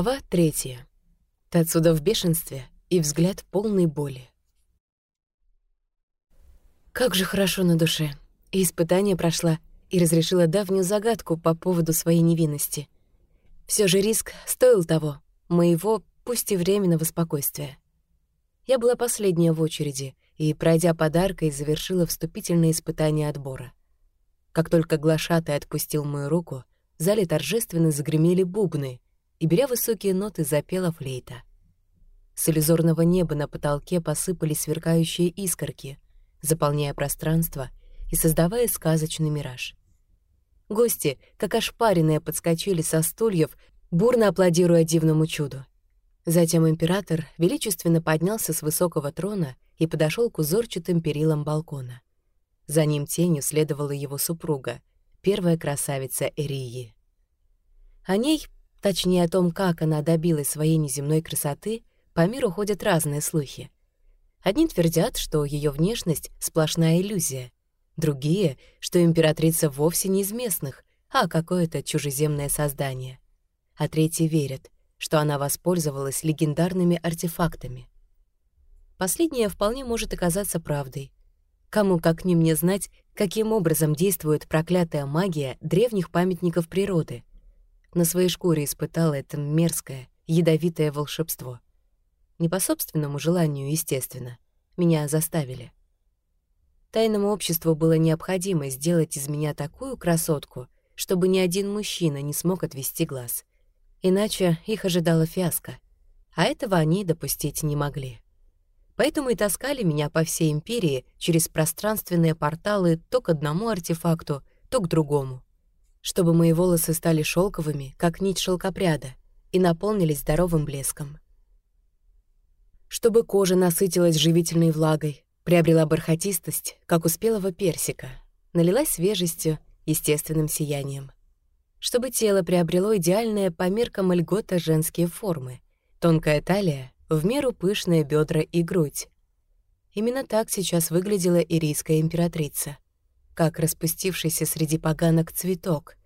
Глава третья. Тацуда в бешенстве и взгляд полной боли. Как же хорошо на душе. И испытание прошла, и разрешила давнюю загадку по поводу своей невинности. Все же риск стоил того, моего, пусть и временного спокойствия. Я была последняя в очереди и, пройдя подаркой, завершила вступительное испытание отбора. Как только глашатый отпустил мою руку, в зале торжественно загремели бубны, и, беря высокие ноты, запела флейта. С иллюзорного неба на потолке посыпались сверкающие искорки, заполняя пространство и создавая сказочный мираж. Гости, как ошпаренные, подскочили со стульев, бурно аплодируя дивному чуду. Затем император величественно поднялся с высокого трона и подошел к узорчатым перилам балкона. За ним тенью следовала его супруга, первая красавица Эрии. О ней, точнее о том, как она добилась своей неземной красоты, по миру ходят разные слухи. Одни твердят, что ее внешность — сплошная иллюзия, другие, что императрица вовсе не из местных, а какое-то чужеземное создание. А третьи верят, что она воспользовалась легендарными артефактами. Последнее вполне может оказаться правдой, Кому как не мне знать, каким образом действует проклятая магия древних памятников природы. На своей шкуре испытала это мерзкое, ядовитое волшебство. Не по собственному желанию, естественно. Меня заставили. Тайному обществу было необходимо сделать из меня такую красотку, чтобы ни один мужчина не смог отвести глаз. Иначе их ожидала фиаско. А этого они допустить не могли. Поэтому и таскали меня по всей империи через пространственные порталы то к одному артефакту, то к другому. Чтобы мои волосы стали шелковыми, как нить шелкопряда, и наполнились здоровым блеском. Чтобы кожа насытилась живительной влагой, приобрела бархатистость, как у спелого персика, налилась свежестью, естественным сиянием. Чтобы тело приобрело идеальное по меркам льгота женские формы, тонкая талия, в меру пышные бедра и грудь. Именно так сейчас выглядела ирийская императрица, как распустившийся среди поганок цветок,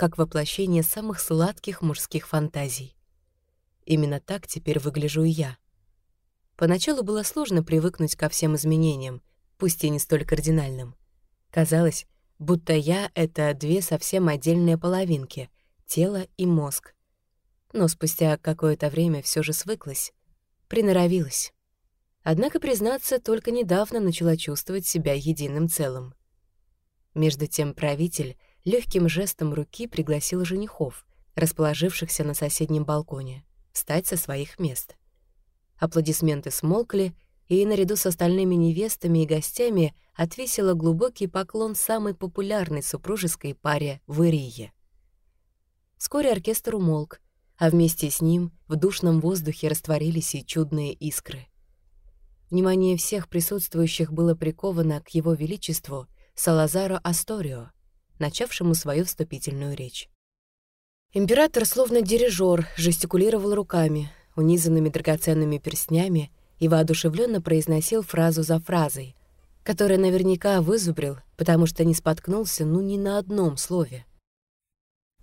как воплощение самых сладких мужских фантазий. Именно так теперь выгляжу и я. Поначалу было сложно привыкнуть ко всем изменениям, пусть и не столь кардинальным. Казалось, будто я — это две совсем отдельные половинки — тело и мозг. Но спустя какое-то время все же свыклась приноровилась. Однако, признаться, только недавно начала чувствовать себя единым целым. Между тем правитель легким жестом руки пригласил женихов, расположившихся на соседнем балконе, встать со своих мест. Аплодисменты смолкли, и наряду с остальными невестами и гостями отвесила глубокий поклон самой популярной супружеской паре в Ирие. Вскоре оркестр умолк, а вместе с ним в душном воздухе растворились и чудные искры. Внимание всех присутствующих было приковано к его величеству Салазару Асторио, начавшему свою вступительную речь. Император, словно дирижер, жестикулировал руками, унизанными драгоценными перстнями, и воодушевленно произносил фразу за фразой, которая наверняка вызубрил, потому что не споткнулся ну ни на одном слове.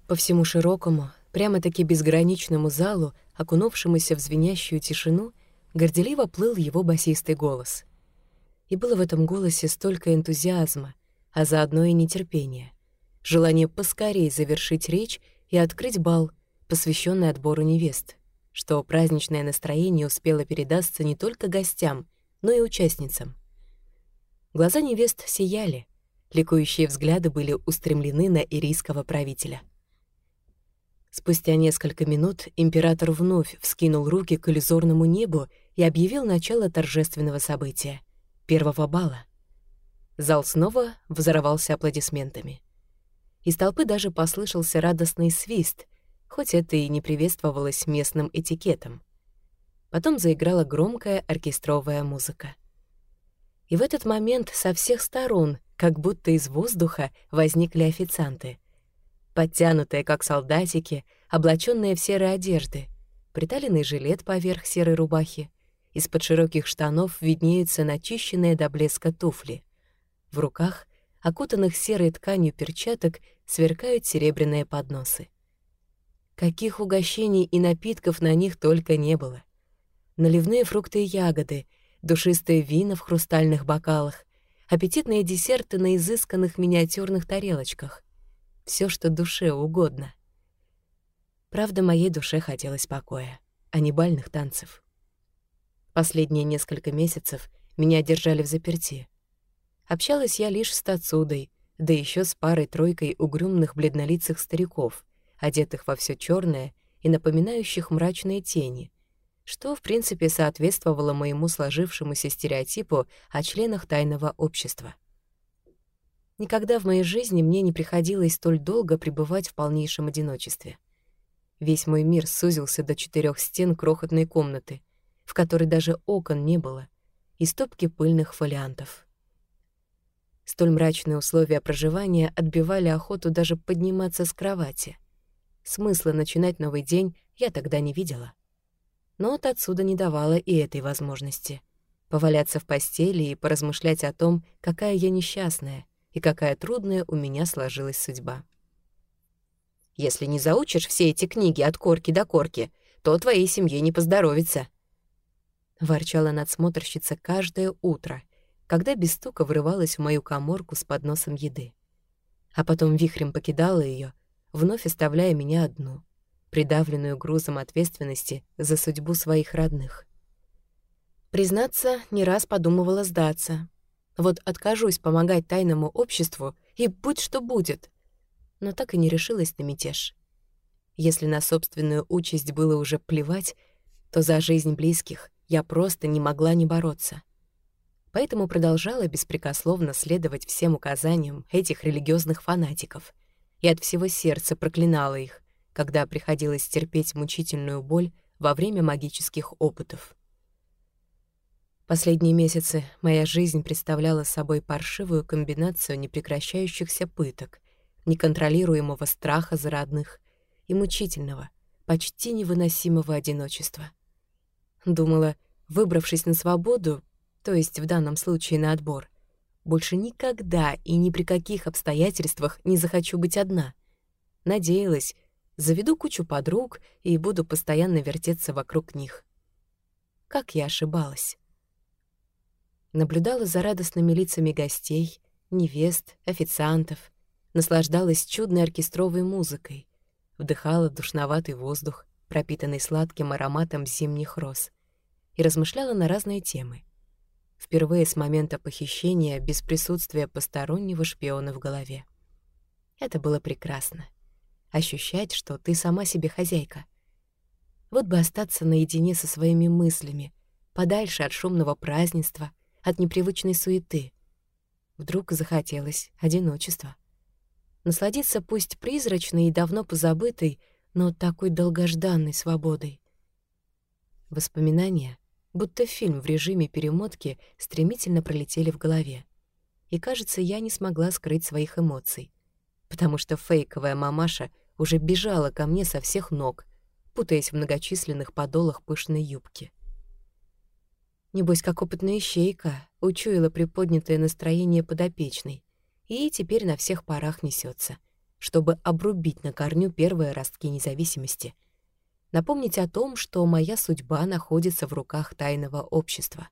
По всему широкому, Прямо-таки безграничному залу, окунувшемуся в звенящую тишину, горделиво плыл его басистый голос. И было в этом голосе столько энтузиазма, а заодно и нетерпения. Желание поскорее завершить речь и открыть бал, посвященный отбору невест, что праздничное настроение успело передастся не только гостям, но и участницам. Глаза невест сияли, ликующие взгляды были устремлены на ирийского правителя — Спустя несколько минут император вновь вскинул руки к иллюзорному небу и объявил начало торжественного события — первого бала. Зал снова взорвался аплодисментами. Из толпы даже послышался радостный свист, хоть это и не приветствовалось местным этикетом. Потом заиграла громкая оркестровая музыка. И в этот момент со всех сторон, как будто из воздуха, возникли официанты — подтянутые, как солдатики, облаченные в серые одежды, приталенный жилет поверх серой рубахи. Из-под широких штанов виднеются начищенные до блеска туфли. В руках, окутанных серой тканью перчаток, сверкают серебряные подносы. Каких угощений и напитков на них только не было. Наливные фрукты и ягоды, душистые вина в хрустальных бокалах, аппетитные десерты на изысканных миниатюрных тарелочках. Все, что душе угодно. Правда, моей душе хотелось покоя, а не бальных танцев. Последние несколько месяцев меня держали в заперти. Общалась я лишь с Тацудой, да еще с парой-тройкой угрюмных бледнолицых стариков, одетых во все черное и напоминающих мрачные тени, что, в принципе, соответствовало моему сложившемуся стереотипу о членах тайного общества. Никогда в моей жизни мне не приходилось столь долго пребывать в полнейшем одиночестве. Весь мой мир сузился до четырех стен крохотной комнаты, в которой даже окон не было, и стопки пыльных фолиантов. Столь мрачные условия проживания отбивали охоту даже подниматься с кровати. Смысла начинать новый день я тогда не видела но от отсюда не давала и этой возможности. Поваляться в постели и поразмышлять о том, какая я несчастная и какая трудная у меня сложилась судьба. «Если не заучишь все эти книги от корки до корки, то твоей семье не поздоровится», — ворчала надсмотрщица каждое утро, когда без стука врывалась в мою коморку с подносом еды. А потом вихрем покидала ее, вновь оставляя меня одну — придавленную грузом ответственности за судьбу своих родных. Признаться, не раз подумывала сдаться. Вот откажусь помогать тайному обществу, и будь что будет. Но так и не решилась на мятеж. Если на собственную участь было уже плевать, то за жизнь близких я просто не могла не бороться. Поэтому продолжала беспрекословно следовать всем указаниям этих религиозных фанатиков и от всего сердца проклинала их, когда приходилось терпеть мучительную боль во время магических опытов. Последние месяцы моя жизнь представляла собой паршивую комбинацию непрекращающихся пыток, неконтролируемого страха за родных и мучительного, почти невыносимого одиночества. Думала, выбравшись на свободу, то есть в данном случае на отбор, больше никогда и ни при каких обстоятельствах не захочу быть одна. Надеялась, заведу кучу подруг и буду постоянно вертеться вокруг них. Как я ошибалась. Наблюдала за радостными лицами гостей, невест, официантов, наслаждалась чудной оркестровой музыкой, вдыхала душноватый воздух, пропитанный сладким ароматом зимних роз, и размышляла на разные темы. Впервые с момента похищения без присутствия постороннего шпиона в голове. Это было прекрасно ощущать, что ты сама себе хозяйка. Вот бы остаться наедине со своими мыслями, подальше от шумного празднества, от непривычной суеты. Вдруг захотелось одиночества. Насладиться пусть призрачной и давно позабытой, но такой долгожданной свободой. Воспоминания, будто фильм в режиме перемотки, стремительно пролетели в голове. И, кажется, я не смогла скрыть своих эмоций потому что фейковая мамаша уже бежала ко мне со всех ног, путаясь в многочисленных подолах пышной юбки. Небось, как опытная ищейка, учуяла приподнятое настроение подопечной и теперь на всех парах несется, чтобы обрубить на корню первые ростки независимости, напомнить о том, что моя судьба находится в руках тайного общества.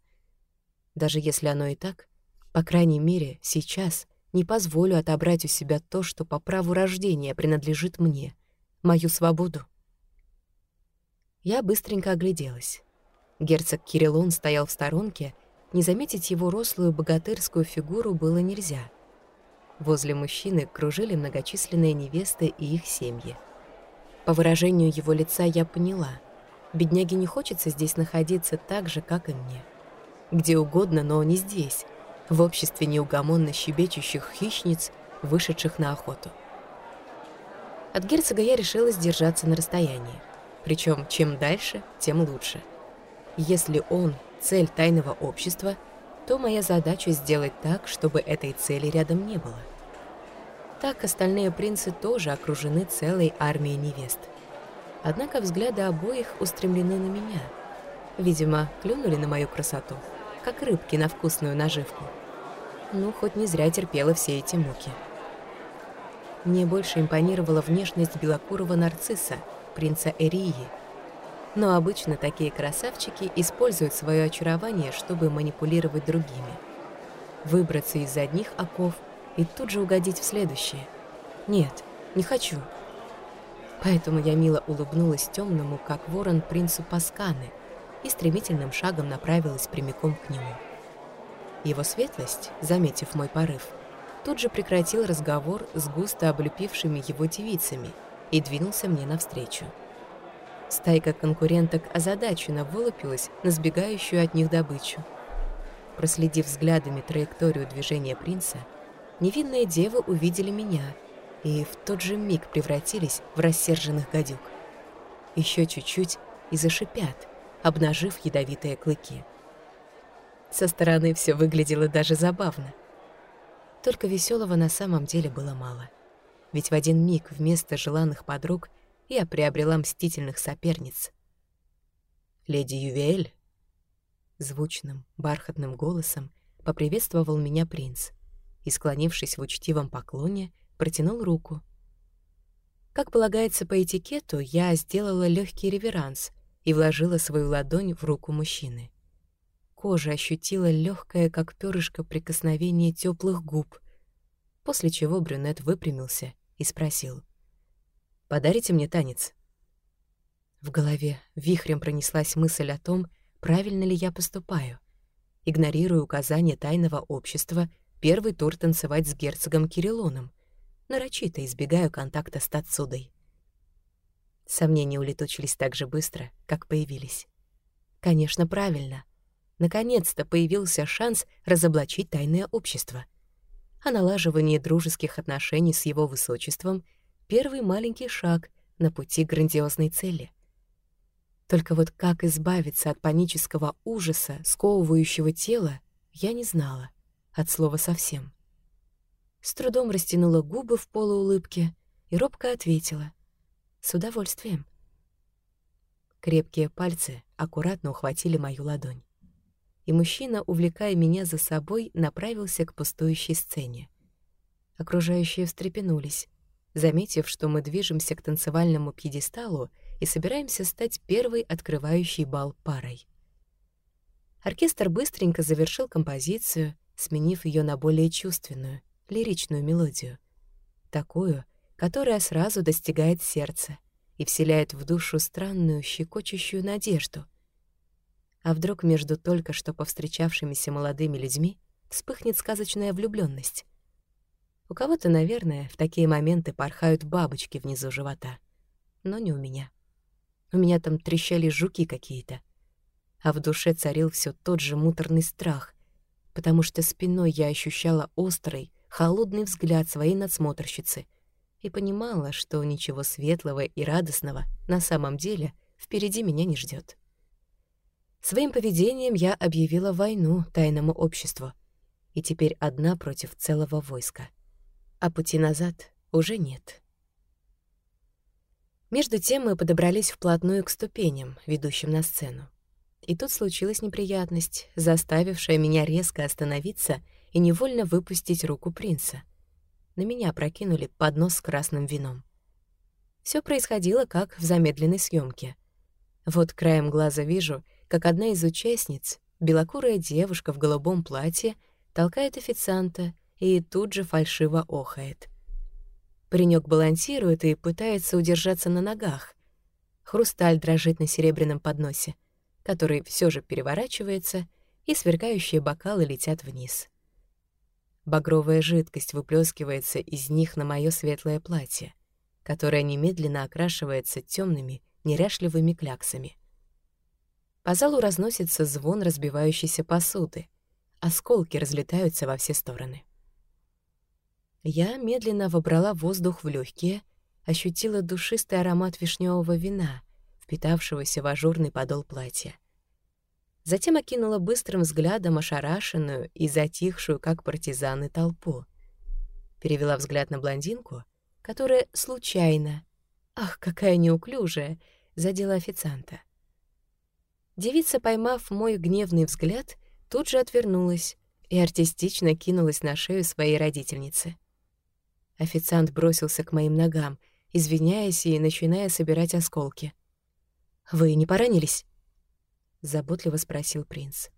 Даже если оно и так, по крайней мере, сейчас — не позволю отобрать у себя то, что по праву рождения принадлежит мне, мою свободу. Я быстренько огляделась. Герцог Кириллон стоял в сторонке, не заметить его рослую богатырскую фигуру было нельзя. Возле мужчины кружили многочисленные невесты и их семьи. По выражению его лица я поняла, бедняге не хочется здесь находиться так же, как и мне. Где угодно, но не здесь, в обществе неугомонно щебечущих хищниц, вышедших на охоту. От герцога я решила сдержаться на расстоянии. Причем чем дальше, тем лучше. Если он — цель тайного общества, то моя задача сделать так, чтобы этой цели рядом не было. Так остальные принцы тоже окружены целой армией невест. Однако взгляды обоих устремлены на меня. Видимо, клюнули на мою красоту как рыбки на вкусную наживку. Ну, хоть не зря терпела все эти муки. Мне больше импонировала внешность белокурого нарцисса, принца Эрии. Но обычно такие красавчики используют свое очарование, чтобы манипулировать другими. Выбраться из одних оков и тут же угодить в следующее. Нет, не хочу. Поэтому я мило улыбнулась темному, как ворон, принцу Пасканы и стремительным шагом направилась прямиком к нему. Его светлость, заметив мой порыв, тут же прекратил разговор с густо облепившими его девицами и двинулся мне навстречу. Стайка конкуренток озадаченно вылупилась на сбегающую от них добычу. Проследив взглядами траекторию движения принца, невинные девы увидели меня и в тот же миг превратились в рассерженных гадюк. Еще чуть-чуть и зашипят, обнажив ядовитые клыки. Со стороны все выглядело даже забавно — только веселого на самом деле было мало. Ведь в один миг вместо желанных подруг я приобрела мстительных соперниц. «Леди Ювель?» Звучным, бархатным голосом поприветствовал меня принц и, склонившись в учтивом поклоне, протянул руку. Как полагается по этикету, я сделала легкий реверанс и вложила свою ладонь в руку мужчины кожа ощутила легкое, как перышко, прикосновение теплых губ, после чего брюнет выпрямился и спросил. «Подарите мне танец?» В голове вихрем пронеслась мысль о том, правильно ли я поступаю. Игнорируя указания тайного общества, первый тур танцевать с герцогом Кириллоном, нарочито избегаю контакта с Тацудой. Сомнения улетучились так же быстро, как появились. Конечно, правильно — Наконец-то появился шанс разоблачить тайное общество. А налаживание дружеских отношений с его высочеством — первый маленький шаг на пути грандиозной цели. Только вот как избавиться от панического ужаса, сковывающего тело, я не знала, от слова совсем. С трудом растянула губы в полуулыбке и робко ответила. «С удовольствием». Крепкие пальцы аккуратно ухватили мою ладонь и мужчина, увлекая меня за собой, направился к пустующей сцене. Окружающие встрепенулись, заметив, что мы движемся к танцевальному пьедесталу и собираемся стать первой открывающей бал парой. Оркестр быстренько завершил композицию, сменив ее на более чувственную, лиричную мелодию. Такую, которая сразу достигает сердца и вселяет в душу странную, щекочущую надежду — а вдруг между только что повстречавшимися молодыми людьми вспыхнет сказочная влюбленность? У кого-то, наверное, в такие моменты порхают бабочки внизу живота. Но не у меня. У меня там трещали жуки какие-то. А в душе царил все тот же муторный страх, потому что спиной я ощущала острый, холодный взгляд своей надсмотрщицы и понимала, что ничего светлого и радостного на самом деле впереди меня не ждет. Своим поведением я объявила войну тайному обществу, и теперь одна против целого войска. А пути назад уже нет. Между тем мы подобрались вплотную к ступеням, ведущим на сцену. И тут случилась неприятность, заставившая меня резко остановиться и невольно выпустить руку принца. На меня прокинули поднос с красным вином. Все происходило как в замедленной съемке. Вот краем глаза вижу — как одна из участниц, белокурая девушка в голубом платье, толкает официанта и тут же фальшиво охает. Паренек балансирует и пытается удержаться на ногах. Хрусталь дрожит на серебряном подносе, который все же переворачивается, и сверкающие бокалы летят вниз. Багровая жидкость выплескивается из них на мое светлое платье, которое немедленно окрашивается темными, неряшливыми кляксами — по залу разносится звон разбивающейся посуды. Осколки разлетаются во все стороны. Я медленно вобрала воздух в легкие, ощутила душистый аромат вишневого вина, впитавшегося в ажурный подол платья. Затем окинула быстрым взглядом ошарашенную и затихшую, как партизаны, толпу. Перевела взгляд на блондинку, которая случайно, ах, какая неуклюжая, задела официанта. Девица, поймав мой гневный взгляд, тут же отвернулась и артистично кинулась на шею своей родительницы. Официант бросился к моим ногам извиняясь и начиная собирать осколки. «Вы не поранились?» — заботливо спросил принц.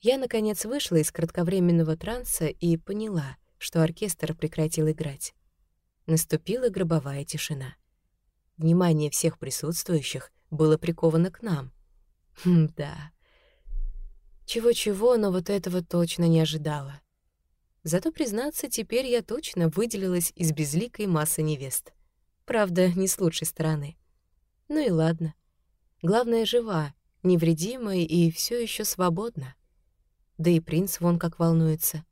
Я, наконец, вышла из кратковременного транса и поняла, что оркестр прекратил играть. Наступила гробовая тишина. Внимание всех присутствующих было приковано к нам. Хм, да. Чего-чего, но вот этого точно не ожидала. Зато, признаться, теперь я точно выделилась из безликой массы невест. Правда, не с лучшей стороны. Ну и ладно. Главное, жива, невредима и все еще свободна. Да и принц вон как волнуется.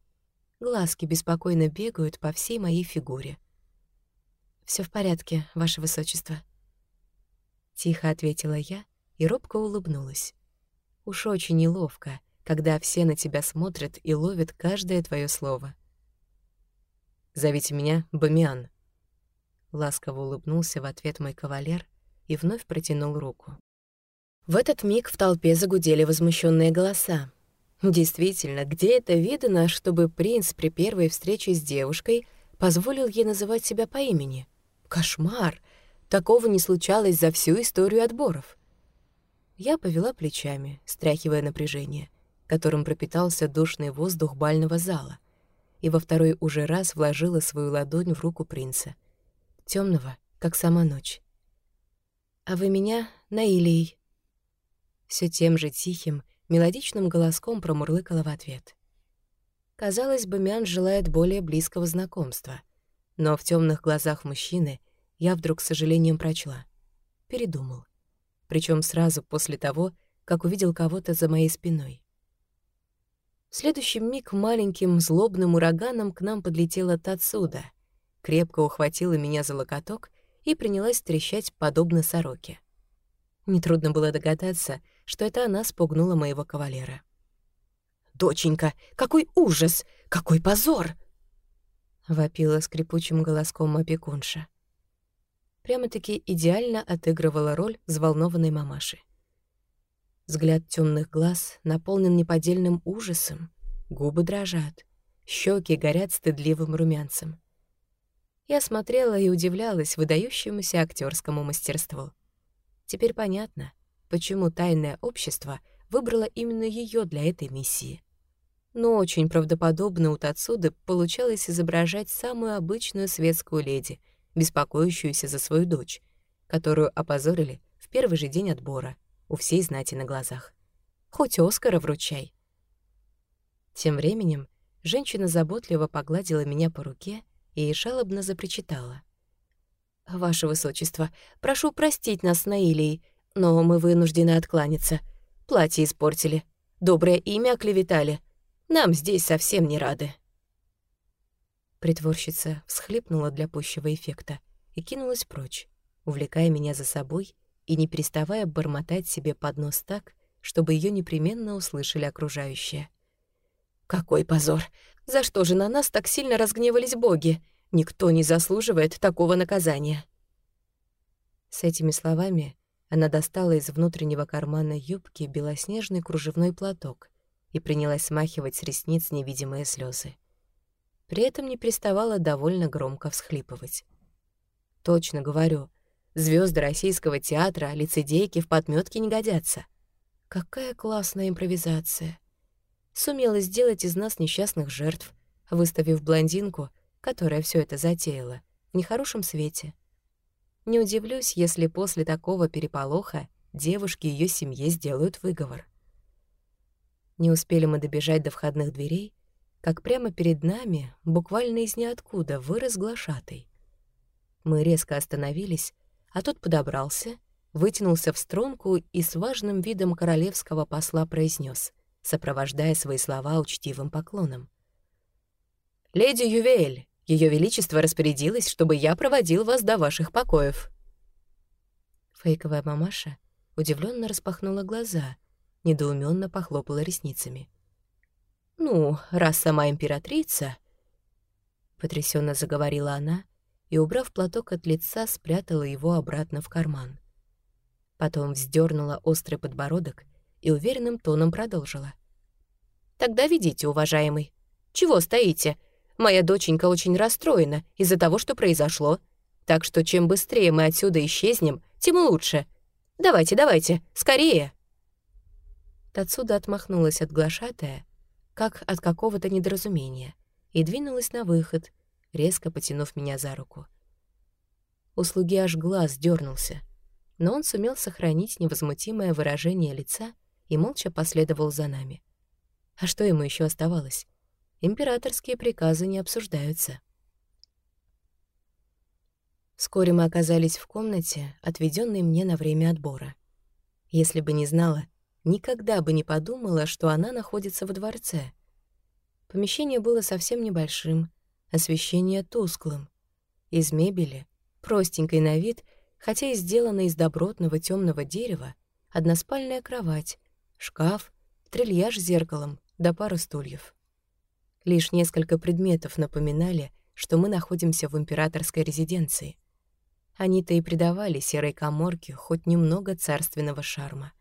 Глазки беспокойно бегают по всей моей фигуре. Все в порядке, ваше высочество», — тихо ответила я и робко улыбнулась. Уж очень неловко, когда все на тебя смотрят и ловят каждое твое слово. «Зовите меня Бамиан», — ласково улыбнулся в ответ мой кавалер и вновь протянул руку. В этот миг в толпе загудели возмущенные голоса. Действительно, где это видно, чтобы принц при первой встрече с девушкой позволил ей называть себя по имени? Кошмар! Такого не случалось за всю историю отборов. Я повела плечами, стряхивая напряжение, которым пропитался душный воздух бального зала, и во второй уже раз вложила свою ладонь в руку принца, темного, как сама ночь. «А вы меня Наилией?» Все тем же тихим, мелодичным голоском промурлыкала в ответ. Казалось бы, Мян желает более близкого знакомства, но в темных глазах мужчины я вдруг с сожалением прочла. Передумал. Причем сразу после того, как увидел кого-то за моей спиной. В следующий миг маленьким злобным ураганом к нам подлетела Тацуда, крепко ухватила меня за локоток и принялась трещать подобно сороке. Нетрудно было догадаться, что это она спугнула моего кавалера. «Доченька, какой ужас! Какой позор!» — вопила скрипучим голоском опекунша. Прямо-таки идеально отыгрывала роль взволнованной мамаши. Взгляд темных глаз наполнен неподдельным ужасом, губы дрожат, щеки горят стыдливым румянцем. Я смотрела и удивлялась выдающемуся актерскому мастерству. Теперь понятно, почему тайное общество выбрало именно ее для этой миссии. Но очень правдоподобно у Тацуды получалось изображать самую обычную светскую леди, беспокоящуюся за свою дочь, которую опозорили в первый же день отбора, у всей знати на глазах. Хоть Оскара вручай. Тем временем женщина заботливо погладила меня по руке и жалобно запричитала. «Ваше Высочество, прошу простить нас с Наилией, но мы вынуждены откланяться. Платье испортили, доброе имя оклеветали. Нам здесь совсем не рады». Притворщица всхлипнула для пущего эффекта и кинулась прочь, увлекая меня за собой и не переставая бормотать себе под нос так, чтобы ее непременно услышали окружающие. «Какой позор! За что же на нас так сильно разгневались боги? Никто не заслуживает такого наказания!» С этими словами она достала из внутреннего кармана юбки белоснежный кружевной платок и принялась смахивать с ресниц невидимые слезы. При этом не переставала довольно громко всхлипывать. «Точно говорю, звезды российского театра лицедейки в подметке не годятся. Какая классная импровизация! Сумела сделать из нас несчастных жертв, выставив блондинку, которая все это затеяла, в нехорошем свете. Не удивлюсь, если после такого переполоха девушки ее семье сделают выговор. Не успели мы добежать до входных дверей, как прямо перед нами, буквально из ниоткуда, вырос глашатый. Мы резко остановились, а тот подобрался, вытянулся в струнку и с важным видом королевского посла произнес, сопровождая свои слова учтивым поклоном. «Леди Ювель, ее Величество распорядилось, чтобы я проводил вас до ваших покоев». Фейковая мамаша удивленно распахнула глаза, недоуменно похлопала ресницами. «Ну, раз сама императрица...» Потрясенно заговорила она и, убрав платок от лица, спрятала его обратно в карман. Потом вздернула острый подбородок и уверенным тоном продолжила. «Тогда ведите, уважаемый. Чего стоите? Моя доченька очень расстроена из-за того, что произошло. Так что чем быстрее мы отсюда исчезнем, тем лучше. Давайте, давайте, скорее!» Тацуда отмахнулась от глашатая, как от какого-то недоразумения, и двинулась на выход, резко потянув меня за руку. У слуги аж глаз дернулся, но он сумел сохранить невозмутимое выражение лица и молча последовал за нами. А что ему еще оставалось? Императорские приказы не обсуждаются. Вскоре мы оказались в комнате, отведенной мне на время отбора. Если бы не знала, никогда бы не подумала, что она находится во дворце. Помещение было совсем небольшим, освещение тусклым. Из мебели, простенькой на вид, хотя и сделанной из добротного темного дерева, односпальная кровать, шкаф, трильяж с зеркалом да пара стульев. Лишь несколько предметов напоминали, что мы находимся в императорской резиденции. Они-то и придавали серой коморке хоть немного царственного шарма.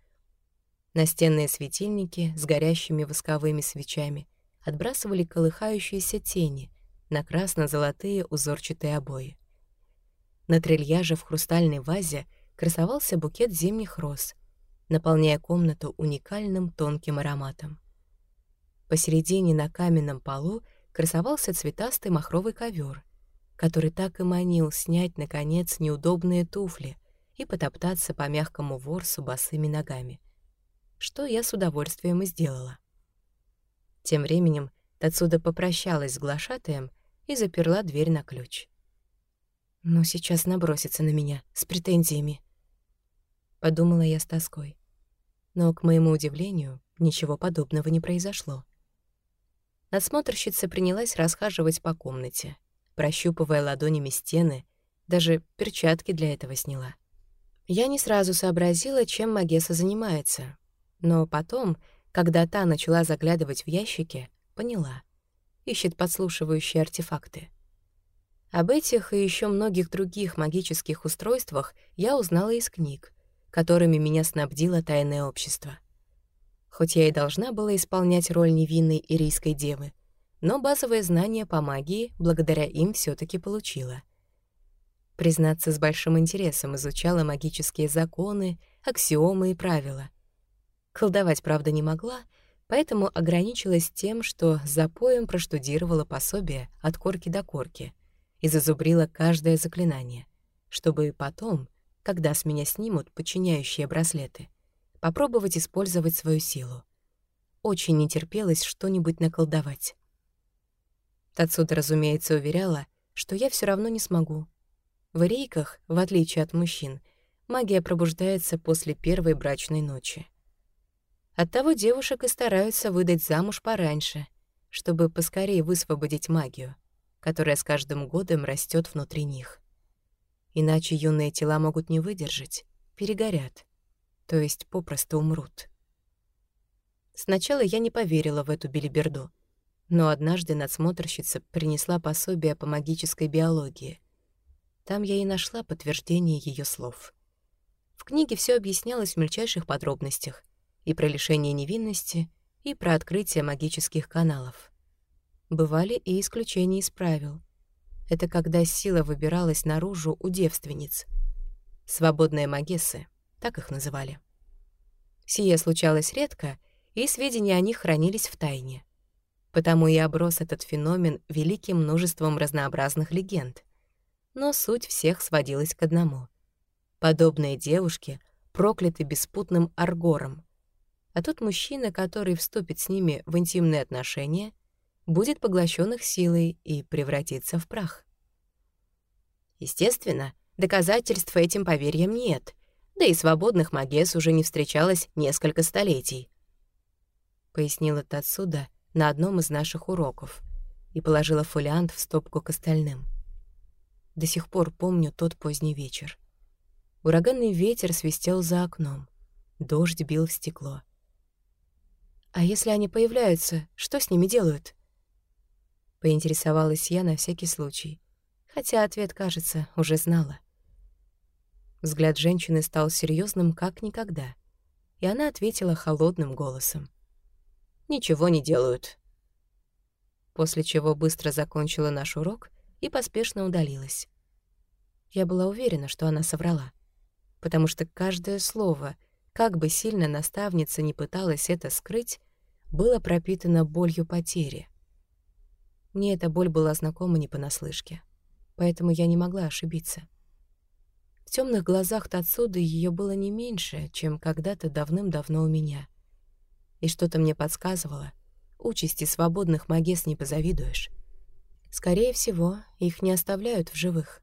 Настенные светильники с горящими восковыми свечами отбрасывали колыхающиеся тени на красно-золотые узорчатые обои. На трильяже в хрустальной вазе красовался букет зимних роз, наполняя комнату уникальным тонким ароматом. Посередине на каменном полу красовался цветастый махровый ковер, который так и манил снять, наконец, неудобные туфли и потоптаться по мягкому ворсу босыми ногами — что я с удовольствием и сделала. Тем временем Тацуда попрощалась с глашатаем и заперла дверь на ключ. «Ну, сейчас набросится на меня с претензиями», — подумала я с тоской. Но, к моему удивлению, ничего подобного не произошло. Надсмотрщица принялась расхаживать по комнате, прощупывая ладонями стены, даже перчатки для этого сняла. Я не сразу сообразила, чем Магеса занимается, но потом, когда та начала заглядывать в ящики, поняла. Ищет подслушивающие артефакты. Об этих и еще многих других магических устройствах я узнала из книг, которыми меня снабдило тайное общество. Хоть я и должна была исполнять роль невинной ирийской девы, но базовые знания по магии благодаря им все таки получила. Признаться, с большим интересом изучала магические законы, аксиомы и правила — Колдовать, правда, не могла, поэтому ограничилась тем, что за поем проштудировала пособие от корки до корки и зазубрила каждое заклинание, чтобы потом, когда с меня снимут подчиняющие браслеты, попробовать использовать свою силу. Очень не терпелось что-нибудь наколдовать. Тацуда, разумеется, уверяла, что я все равно не смогу. В рейках, в отличие от мужчин, магия пробуждается после первой брачной ночи. Оттого девушек и стараются выдать замуж пораньше, чтобы поскорее высвободить магию, которая с каждым годом растет внутри них. Иначе юные тела могут не выдержать, перегорят, то есть попросту умрут. Сначала я не поверила в эту белиберду, но однажды надсмотрщица принесла пособие по магической биологии. Там я и нашла подтверждение ее слов. В книге все объяснялось в мельчайших подробностях, и про лишение невинности, и про открытие магических каналов. Бывали и исключения из правил. Это когда сила выбиралась наружу у девственниц. Свободные магессы, так их называли. Сие случалось редко, и сведения о них хранились в тайне. Потому и оброс этот феномен великим множеством разнообразных легенд. Но суть всех сводилась к одному. Подобные девушки прокляты беспутным аргором, а тот мужчина, который вступит с ними в интимные отношения, будет поглощен их силой и превратится в прах. Естественно, доказательств этим поверьям нет, да и свободных магес уже не встречалось несколько столетий. Пояснила Тацуда на одном из наших уроков и положила фолиант в стопку к остальным. До сих пор помню тот поздний вечер. Ураганный ветер свистел за окном, дождь бил в стекло. «А если они появляются, что с ними делают?» Поинтересовалась я на всякий случай, хотя ответ, кажется, уже знала. Взгляд женщины стал серьезным как никогда, и она ответила холодным голосом. «Ничего не делают». После чего быстро закончила наш урок и поспешно удалилась. Я была уверена, что она соврала, потому что каждое слово, как бы сильно наставница не пыталась это скрыть, было пропитано болью потери. Мне эта боль была знакома не понаслышке, поэтому я не могла ошибиться. В темных глазах Тацуды ее было не меньше, чем когда-то давным-давно у меня. И что-то мне подсказывало, участи свободных магес не позавидуешь. Скорее всего, их не оставляют в живых.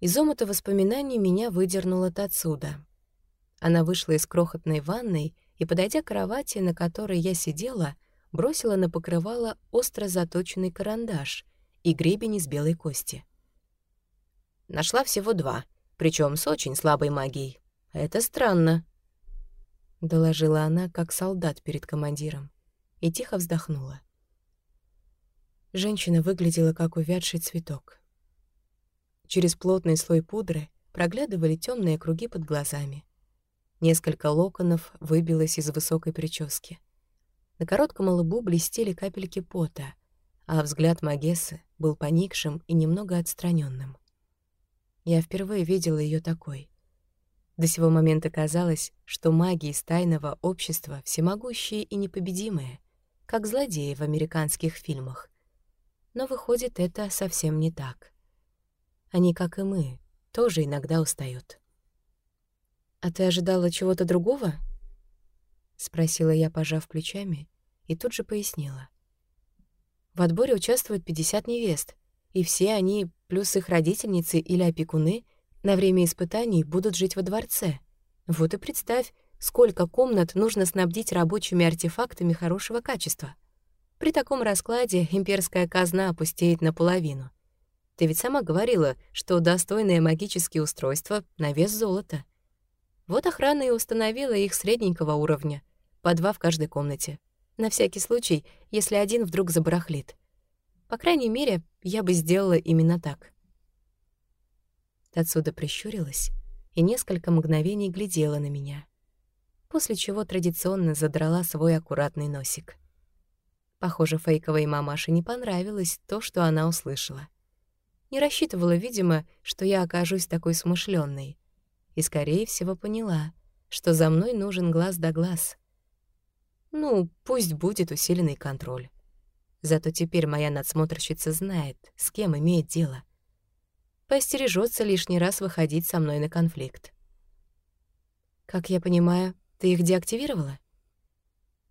Из омута воспоминаний меня выдернула Тацуда. Она вышла из крохотной ванной и, подойдя к кровати, на которой я сидела, бросила на покрывало остро заточенный карандаш и гребень из белой кости. Нашла всего два, причем с очень слабой магией. Это странно, — доложила она, как солдат перед командиром, и тихо вздохнула. Женщина выглядела, как увядший цветок. Через плотный слой пудры проглядывали темные круги под глазами. Несколько локонов выбилось из высокой прически. На коротком лбу блестели капельки пота, а взгляд Магессы был поникшим и немного отстраненным. Я впервые видела ее такой. До сего момента казалось, что маги из тайного общества всемогущие и непобедимые, как злодеи в американских фильмах. Но выходит, это совсем не так. Они, как и мы, тоже иногда устают. «А ты ожидала чего-то другого?» — спросила я, пожав плечами, и тут же пояснила. В отборе участвуют 50 невест, и все они, плюс их родительницы или опекуны, на время испытаний будут жить во дворце. Вот и представь, сколько комнат нужно снабдить рабочими артефактами хорошего качества. При таком раскладе имперская казна опустеет наполовину. Ты ведь сама говорила, что достойные магические устройства на вес золота — вот охрана и установила их средненького уровня, по два в каждой комнате. На всякий случай, если один вдруг забарахлит. По крайней мере, я бы сделала именно так. Отсюда прищурилась и несколько мгновений глядела на меня, после чего традиционно задрала свой аккуратный носик. Похоже, фейковой мамаше не понравилось то, что она услышала. Не рассчитывала, видимо, что я окажусь такой смышленной и, скорее всего, поняла, что за мной нужен глаз да глаз. Ну, пусть будет усиленный контроль. Зато теперь моя надсмотрщица знает, с кем имеет дело. Поостережется лишний раз выходить со мной на конфликт. «Как я понимаю, ты их деактивировала?»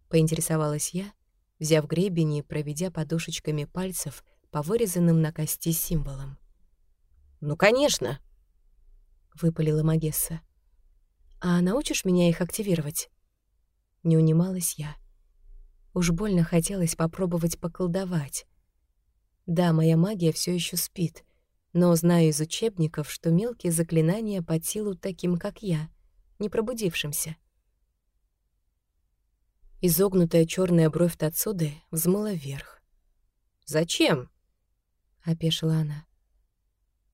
Поинтересовалась я, взяв гребень и проведя подушечками пальцев по вырезанным на кости символам. «Ну, конечно!» — выпалила Магесса. «А научишь меня их активировать?» Не унималась я. Уж больно хотелось попробовать поколдовать. Да, моя магия все еще спит, но знаю из учебников, что мелкие заклинания под силу таким, как я, не пробудившимся. Изогнутая черная бровь Тацуды взмыла вверх. «Зачем?» — опешила она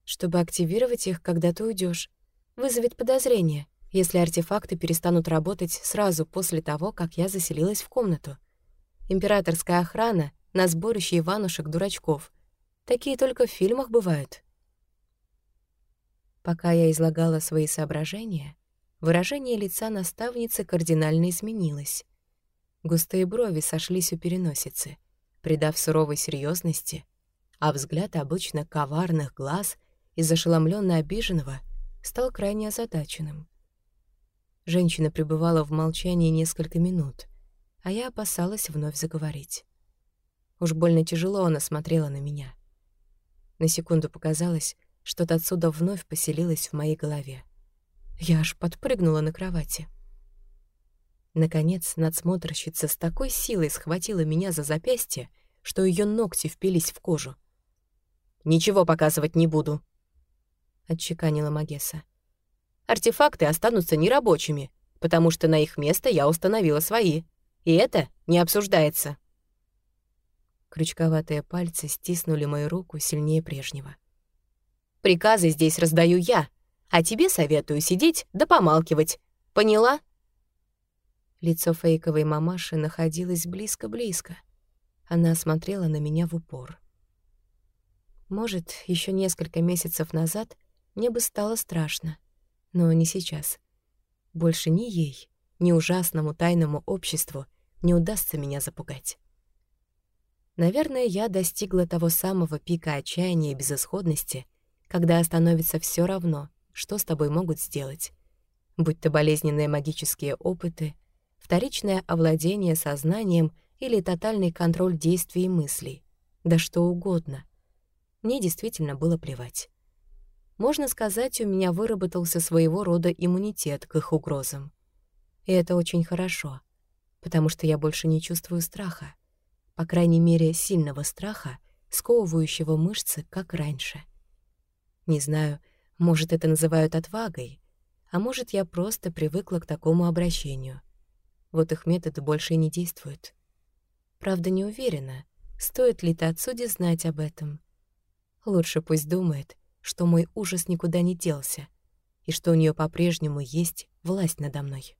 чтобы активировать их, когда ты уйдешь. Вызовет подозрение, если артефакты перестанут работать сразу после того, как я заселилась в комнату. Императорская охрана на сборище Иванушек-дурачков. Такие только в фильмах бывают. Пока я излагала свои соображения, выражение лица наставницы кардинально изменилось. Густые брови сошлись у переносицы, придав суровой серьезности, а взгляд обычно коварных глаз — из ошеломленно обиженного стал крайне озадаченным. Женщина пребывала в молчании несколько минут, а я опасалась вновь заговорить. Уж больно тяжело она смотрела на меня. На секунду показалось, что-то отсюда вновь поселилось в моей голове. Я аж подпрыгнула на кровати. Наконец, надсмотрщица с такой силой схватила меня за запястье, что ее ногти впились в кожу. «Ничего показывать не буду», отчеканила Магесса. «Артефакты останутся нерабочими, потому что на их место я установила свои. И это не обсуждается». Крючковатые пальцы стиснули мою руку сильнее прежнего. «Приказы здесь раздаю я, а тебе советую сидеть да помалкивать. Поняла?» Лицо фейковой мамаши находилось близко-близко. Она смотрела на меня в упор. Может, еще несколько месяцев назад мне бы стало страшно, но не сейчас. Больше ни ей, ни ужасному тайному обществу не удастся меня запугать. Наверное, я достигла того самого пика отчаяния и безысходности, когда становится все равно, что с тобой могут сделать. Будь то болезненные магические опыты, вторичное овладение сознанием или тотальный контроль действий и мыслей. Да что угодно. Мне действительно было плевать. Можно сказать, у меня выработался своего рода иммунитет к их угрозам. И это очень хорошо, потому что я больше не чувствую страха по крайней мере, сильного страха, сковывающего мышцы, как раньше. Не знаю, может, это называют отвагой, а может, я просто привыкла к такому обращению. Вот их методы больше и не действуют. Правда, не уверена, стоит ли Тацуди знать об этом. Лучше пусть думает, что мой ужас никуда не делся и что у нее по-прежнему есть власть надо мной.